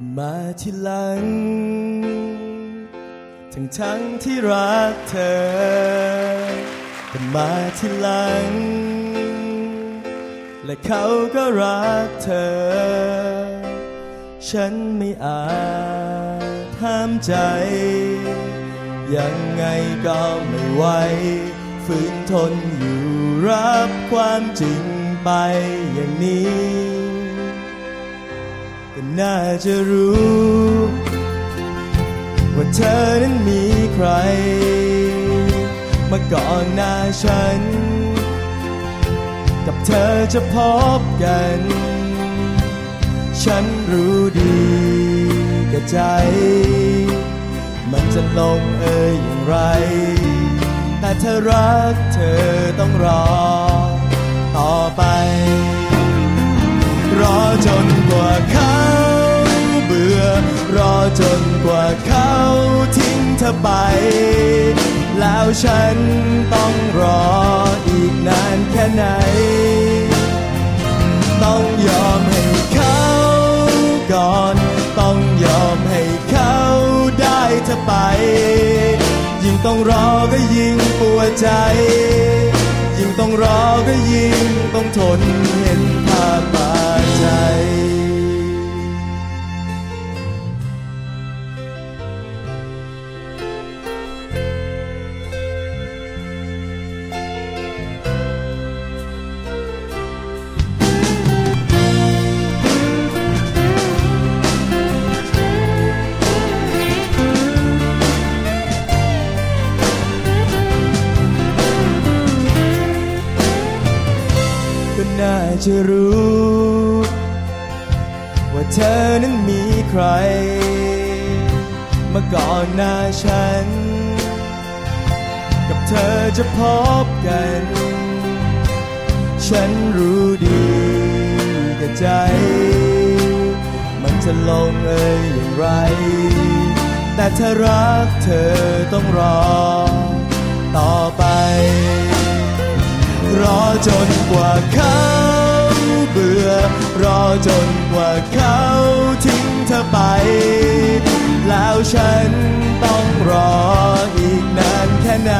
ก็มาที่หลัง ทั้งทั้งที่รักเธอ ก็มาที่หลัง และเขาก็รักเธอ ฉันไม่อาจห้ามใจ ยังไงก็ไม่ไหวฝืนทนอยู่รับความจริงไปอย่างนี้ ก็น่าจะรู้ ว่าเธอนั้นมีใคร มาก่อนหน้าฉัน กับเธอจะพบกัน ฉันรู้ดีกับใจ มันจะลงเอยอย่างไร แต่เธอรักเธอต้องรอ จนกว่าเขาทิ้งเธอไป แล้วฉันต้องรออีกนานแค่ไหน ต้องยอมให้เขาก่อน ต้องยอมให้เขาได้เธอไป ยิ่งต้องรอก็ยิ่งปวดใจ ยิ่งต้องรอก็ยิ่งต้องทน น่าจะรู้ ว่าเธอนั้นมีใคร มาก่อนหน้าฉัน กับเธอจะพบกัน ฉันรู้ดีกับใจ มันจะลงเอยอย่างไร แต่ถ้ารักเธอต้องรอต่อ รอจนกว่าเขาเบื่อ รอจนกว่าเขาทิ้งเธอไป แล้วฉันต้องรออีกนานแค่ไหน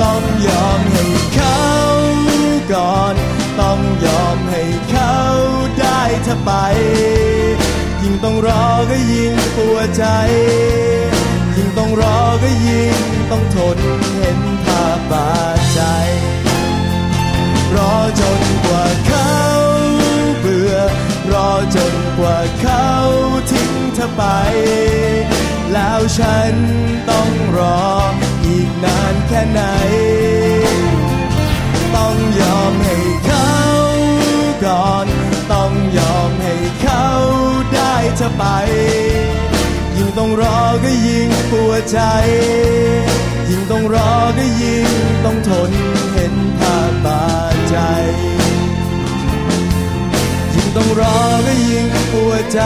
ต้องยอมให้เขาก่อน ต้องยอมให้เขาได้เธอไป ยิ่งต้องรอก็ยิ่งปวดใจ ยิ่งต้องรอก็ยิ่งต้องทนเห็น เขาทิ้งเธอไป แล้วฉันต้องรออีกนานแค่ไหน ต้องยอมให้เขาก่อน ต้องยอมให้เขาได้เธอไป ยิ่งต้องรอก็ยิ่งปวดใจ ยิ่งต้องรอก็ยิ่งต้องทนเยิ่งปวดใจ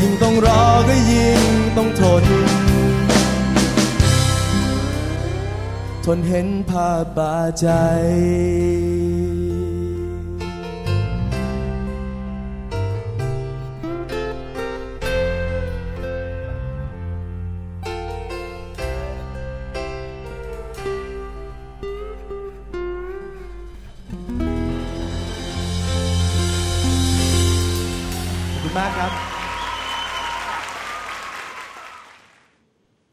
ยิ่งต้องรอก็ยิ่งต้องทน ทนเห็นภาพบาดใจ มากครับ